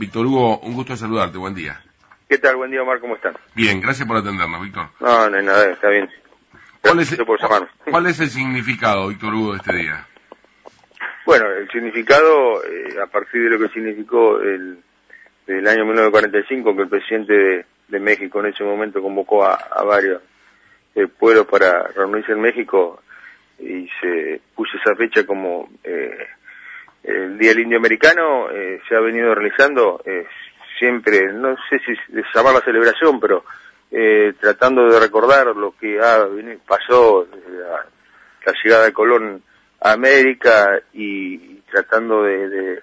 Víctor Hugo, un gusto saludarte, buen día. ¿Qué tal? Buen día, Omar, ¿cómo están? Bien, gracias por atendernos, Víctor. No, no hay nada, está bien. ¿Cuál es, por. ¿Cuál es el significado, Víctor Hugo, de este día? Bueno, el significado, eh, a partir de lo que significó el, el año 1945, que el presidente de, de México en ese momento convocó a, a varios eh, pueblos para reunirse en México y se puso esa fecha como eh, el Día del Indio Americano, eh, se ha venido realizando eh, siempre, no sé si llamar la celebración, pero eh, tratando de recordar lo que ha pasó desde la, la llegada de Colón a América y, tratando de, de, de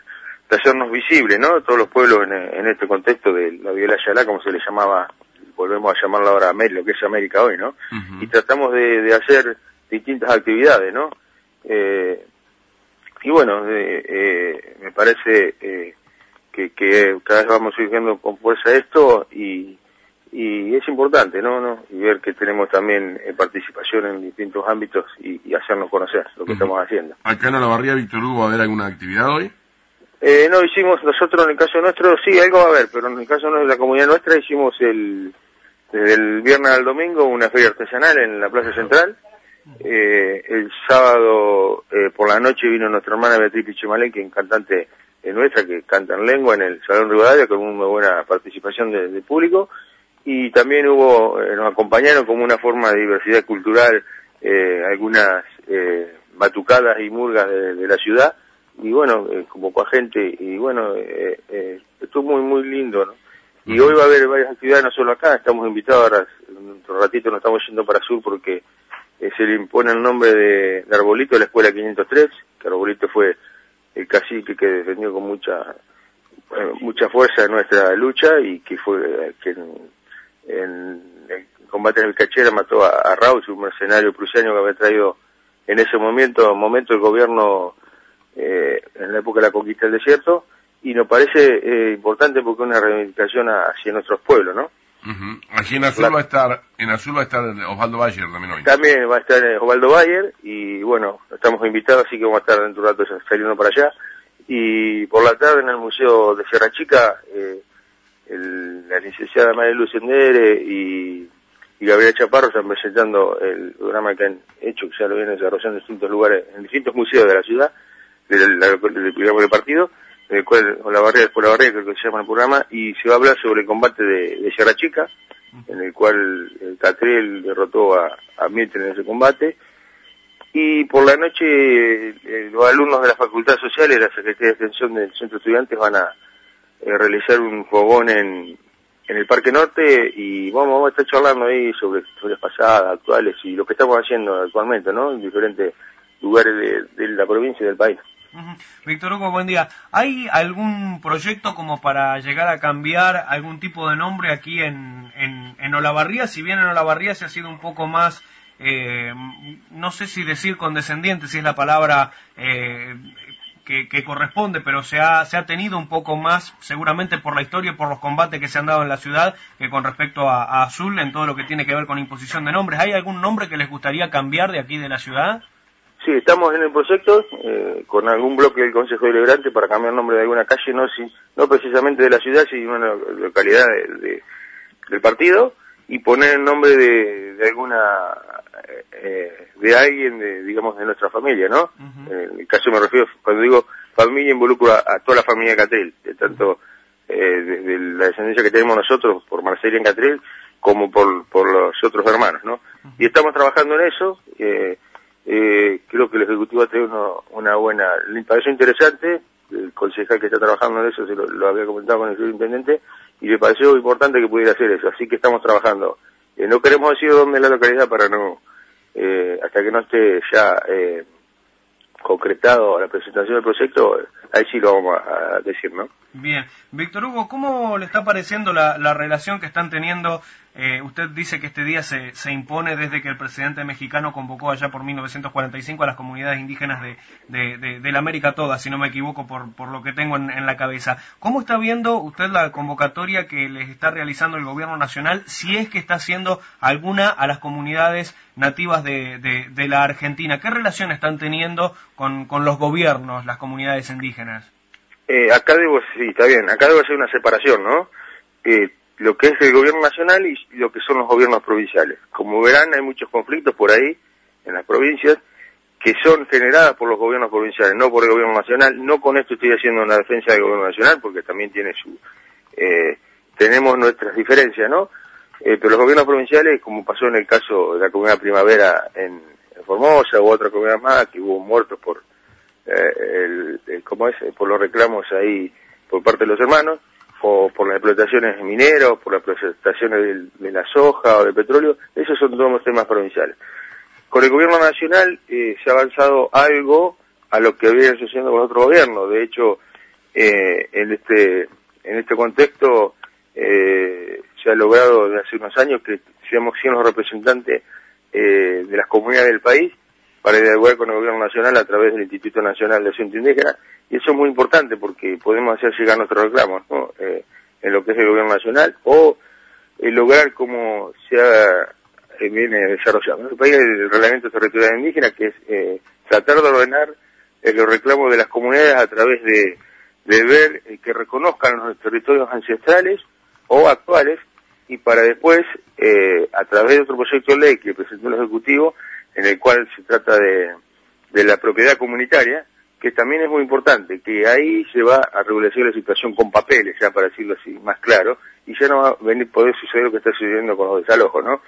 hacernos visibles, ¿no? Todos los pueblos en, en este contexto de la Viola Yalá, como se le llamaba, volvemos a llamarla ahora América, lo que es América hoy, ¿no? Y tratamos de, de hacer distintas actividades, ¿no? Eh, y bueno, eh, eh, me parece eh, que, que cada vez vamos surgiendo con fuerza esto y, y es importante, ¿no? ¿no? Y ver que tenemos también eh, participación en distintos ámbitos y, y hacernos conocer lo que estamos haciendo. Acá en Olavarría, Víctor Hugo, ¿va a haber alguna actividad hoy? Eh, no hicimos, nosotros en el caso nuestro, sí, algo va a haber, pero en el caso de la comunidad nuestra hicimos el, desde el viernes al domingo una feria artesanal en la Plaza Central. Eh, el sábado eh, por la noche vino nuestra hermana Beatriz Pichimalén, que es cantante eh, nuestra, que canta en lengua en el Salón Rivadavia, con una buena participación de, de público. Y también hubo, eh, nos acompañaron como una forma de diversidad cultural, eh, algunas batucadas y murgas de, de la ciudad. Y bueno, convocó a gente y bueno, eh, eh, estuvo muy, muy lindo, ¿no? Y hoy va a haber varias actividades, no solo acá, estamos invitados ahora, en otro ratito nos estamos yendo para sur porque eh, se le impone el nombre de, de Arbolito de la Escuela 503, que Arbolito fue el cacique que defendió con mucha eh, mucha fuerza nuestra lucha y que fue eh, que en, el combate en el Cachera mató a, a Raus, un mercenario prusiano que había traído en ese momento, momento el gobierno eh, en la época de la conquista del desierto y nos parece importante porque es una reivindicación a- hacia nuestros pueblos, ¿no? Ujú. Allí en Azul va a estar, en Azul va a estar Osvaldo Bayer también hoy. También va a estar eh, Osvaldo Bayer y bueno, estamos invitados, así que vamos a estar dentro de un rato saliendo para allá. Y por la tarde en el Museo de Sierra Chica, eh, el- la licenciada María Luz Endere y, y Gabriela Chaparro están presentando el programa que han hecho, que ya lo vienen desarrollando en distintos lugares, en distintos museos de la ciudad, del, del, del programa de partido, el cual, o la barrera, por la barrera creo que se llama el programa, y se va a hablar sobre el combate de, de Sierra Chica, en el cual el Catriel derrotó a, a en ese combate. Y por la noche eh, los alumnos de la Facultad Social y la Secretaría de Extensión del Centro de Estudiantes van a eh, realizar un fogón en, en el Parque Norte y vamos, vamos a estar charlando ahí sobre historias pasadas, actuales y lo que estamos haciendo actualmente, ¿no? En diferentes lugares de, de la provincia y del país. Víctor Hugo, buen día. ¿Hay algún proyecto como para llegar a cambiar algún tipo de nombre aquí en, en, Olavarría? Si bien en Olavarría se ha sido un poco más, eh, no sé si decir condescendiente, si es la palabra eh, que, que corresponde, pero se ha, se ha tenido un poco más, seguramente por la historia y por los combates que se han dado en la ciudad, que con respecto a, a Azul, en todo lo que tiene que ver con imposición de nombres. ¿Hay algún nombre que les gustaría cambiar de aquí de la ciudad? Sí, estamos en el proyecto eh, con algún bloque del Consejo Deliberante para cambiar el nombre de alguna calle, no si, no precisamente de la ciudad, sino una localidad de- de- del partido, y poner el nombre de, de alguna, eh, de alguien, de, digamos, de nuestra familia, ¿no? En el caso me refiero, cuando digo familia, involucro a, a toda la familia Catril, de tanto eh, desde la descendencia que tenemos nosotros por Marcelia en Catril, como por, por los otros hermanos, ¿no? Y estamos trabajando en eso, eh, eh, creo que el Ejecutivo ha tenido una, una buena, me pareció interesante, el concejal que está trabajando en eso se lo, había comentado con el superintendente, y le pareció importante que pudiera hacer eso, así que estamos trabajando. Eh, no queremos decir dónde es la localidad para no, eh, hasta que no esté ya eh, concretado la presentación del proyecto, ahí sí lo vamos a decir, ¿no? Bien. Víctor Hugo, ¿cómo le está pareciendo la, la relación que están teniendo? Eh, usted dice que este día se, se impone desde que el presidente mexicano convocó allá por 1945 a las comunidades indígenas de, de, la América toda, si no me equivoco por, por lo que tengo en, en la cabeza. ¿Cómo está viendo usted la convocatoria que les está realizando el gobierno nacional, si es que está haciendo alguna a las comunidades nativas de, de- de la Argentina? ¿Qué relación están teniendo con, con los gobiernos, las comunidades indígenas? Eh, acá debo, sí, está bien, acá debo hacer una separación, ¿no? Eh, lo que es el gobierno nacional y lo que son los gobiernos provinciales. Como verán, hay muchos conflictos por ahí, en las provincias, que son generadas por los gobiernos provinciales, no por el gobierno nacional. No con esto estoy haciendo una defensa del gobierno nacional, porque también tiene su... Eh, tenemos nuestras diferencias, ¿no? Eh, pero los gobiernos provinciales, como pasó en el caso de la comunidad primavera en, Formosa u otra comunidad más, que hubo muertos por, eh, el, ¿cómo es? por los reclamos ahí por parte de los hermanos, o por las explotaciones mineras, por las explotaciones de, la soja o del petróleo, esos son todos los temas provinciales. Con el gobierno nacional eh, se ha avanzado algo a lo que había sucediendo con otro gobierno. De hecho, eh, en este en este contexto eh, se ha logrado desde hace unos años que seamos siendo los representantes de las comunidades del país para dialogar con el gobierno nacional a través del Instituto Nacional de Asuntos Indígenas y eso es muy importante porque podemos hacer llegar nuestros reclamos en lo que es el gobierno nacional o lograr como se ha que viene desarrollando. En el país el reglamento territorial indígena, que es eh, tratar de ordenar eh, los reclamos de las comunidades a través de, de ver eh, que reconozcan los territorios ancestrales o actuales y para después, a través de otro proyecto de ley que presentó el Ejecutivo, en el cual se trata de, de la propiedad comunitaria, que también es muy importante, que ahí se va a regularizar la situación con papeles, ya para decirlo así más claro, y ya no va a venir, poder suceder lo que está sucediendo con los desalojos, ¿no?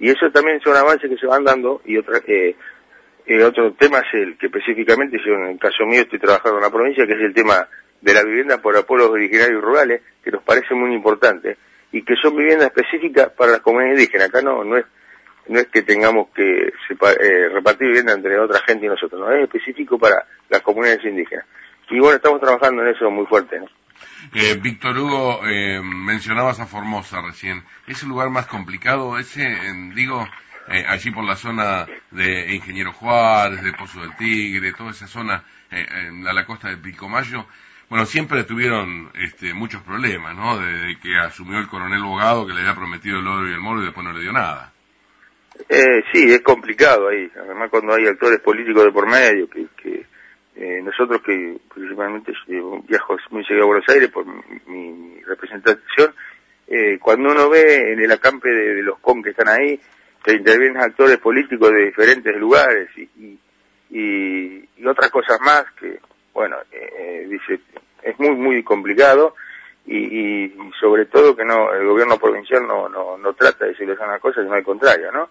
Y eso también son avances que se van dando y otra, eh, eh, otro tema es el que específicamente yo en el caso mío estoy trabajando en la provincia, que es el tema de la vivienda por pueblos originarios rurales, que nos parece muy importante y que son viviendas específicas para las comunidades indígenas. Acá no, no es no es que tengamos que eh, repartir vivienda entre otra gente y nosotros, no es específico para las comunidades indígenas. Y bueno, estamos trabajando en eso muy fuerte. ¿no? Eh, Víctor Hugo, eh, mencionabas a Formosa recién. ¿Es el lugar más complicado ese, digo, eh, allí por la zona de Ingeniero Juárez, de Pozo del Tigre, toda esa zona, eh, a la costa de Pilcomayo? Bueno, siempre tuvieron este, muchos problemas, ¿no? Desde que asumió el coronel Bogado, que le había prometido el oro y el moro y después no le dio nada. Eh, sí, es complicado ahí. Además, cuando hay actores políticos de por medio que, que eh, nosotros que principalmente eh, viajo muy seguido a Buenos Aires por mi, representación, eh, cuando uno ve en el acampe de, los CON que están ahí, que intervienen actores políticos de diferentes lugares y, y, y otras cosas más que, bueno, eh, dice, es muy, muy complicado y, y, sobre todo que no, el gobierno provincial no, no, no trata de decirles una cosa, sino al contrario, ¿no?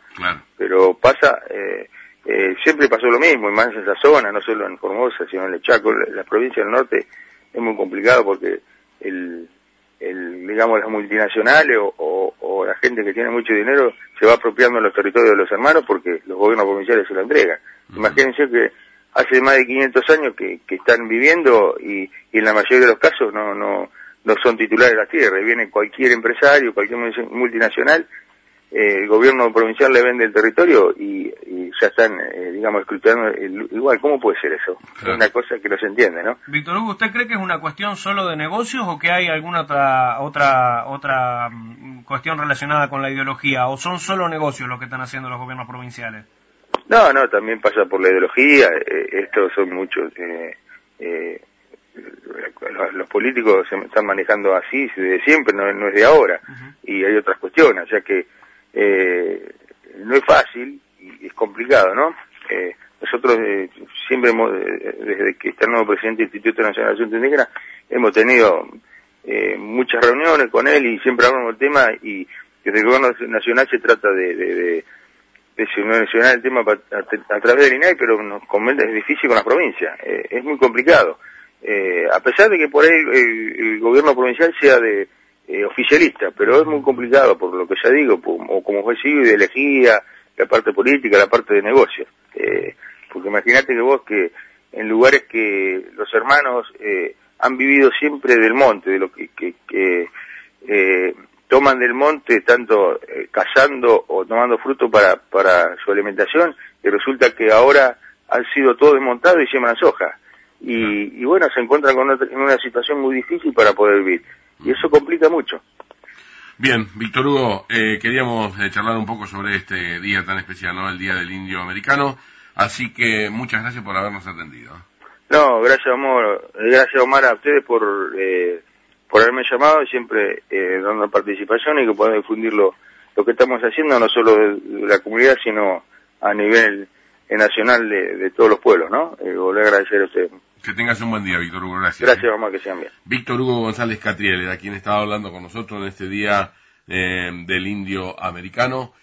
Pero pasa, eh, eh, siempre pasó lo mismo, y más en esa zona, no solo en Formosa, sino en el Chaco, la, provincia del norte es muy complicado porque el, el digamos, las multinacionales o, o, la gente que tiene mucho dinero se va apropiando los territorios de los hermanos porque los gobiernos provinciales se lo entregan. Imagínense que hace más de 500 años que, que están viviendo y, y, en la mayoría de los casos no, no, no son titulares de la tierra, viene cualquier empresario, cualquier multinacional el gobierno provincial le vende el territorio y, ya están, eh, digamos, escrutando igual. ¿Cómo puede ser eso? Es una cosa que no se entiende, ¿no? Víctor Hugo, ¿usted cree que es una cuestión solo de negocios o que hay alguna otra otra otra mm, cuestión relacionada con la ideología? ¿O son solo negocios lo que están haciendo los gobiernos provinciales? No, no, también pasa por la ideología. Eh, estos son muchos. Eh, eh los, políticos se están manejando así desde siempre, no, es de ahora. Y hay otras cuestiones, ya que eh, no es fácil y es complicado, ¿no? Eh, nosotros eh, siempre, hemos, eh, desde que está el nuevo presidente del Instituto Nacional de Asuntos Indígenas, hemos tenido eh, muchas reuniones con él y siempre hablamos del tema y desde el gobierno nacional se trata de, de, de, solucionar el tema a, través del INAI, pero nos comenta es difícil con las provincias, eh, es muy complicado. Eh, a pesar de que por ahí el gobierno provincial sea de eh, oficialista, pero es muy complicado por lo que ya digo, o como fue de ideología, la parte política, la parte de negocios. Eh, porque imagínate que vos que en lugares que los hermanos eh, han vivido siempre del monte, de lo que, que, que eh, toman del monte tanto cazando o tomando fruto para, para su alimentación, y resulta que ahora han sido todo desmontado y siembran soja. Y, y bueno, se encuentran con una, en una situación muy difícil para poder vivir y eso complica mucho. Bien, Víctor Hugo, eh, queríamos eh, charlar un poco sobre este día tan especial, ¿no? El Día del Indio Americano, así que muchas gracias por habernos atendido. No, gracias Omar, gracias Omar a ustedes por eh, por haberme llamado y siempre eh, dando participación y que puedan difundir lo, lo que estamos haciendo, no solo de, la comunidad, sino a nivel eh, nacional de, de, todos los pueblos, ¿no? Eh, volver a agradecer a ustedes. Que tengas un buen día, Víctor Hugo, gracias. Gracias, mamá, que sean bien. Víctor Hugo González Catriel era quien estaba hablando con nosotros en este día eh, del indio americano.